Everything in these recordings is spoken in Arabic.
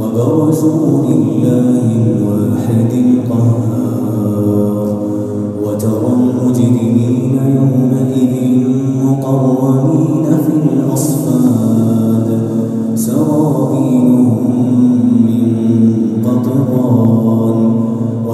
وبرزوا لله الواحد القهار.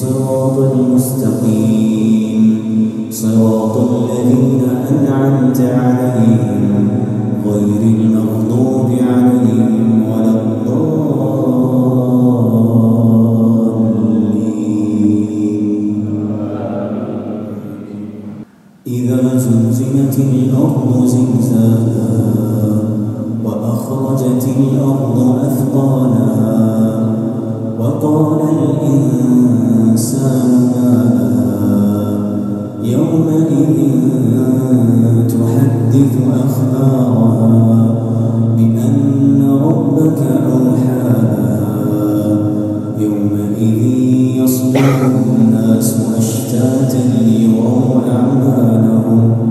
الصراط المستقيم. صراط الذين أنعمت عليهم غير المغضوب عليهم ولا الضالين. إذا زلزلت الأرض زلزالها أشتاتا ليروا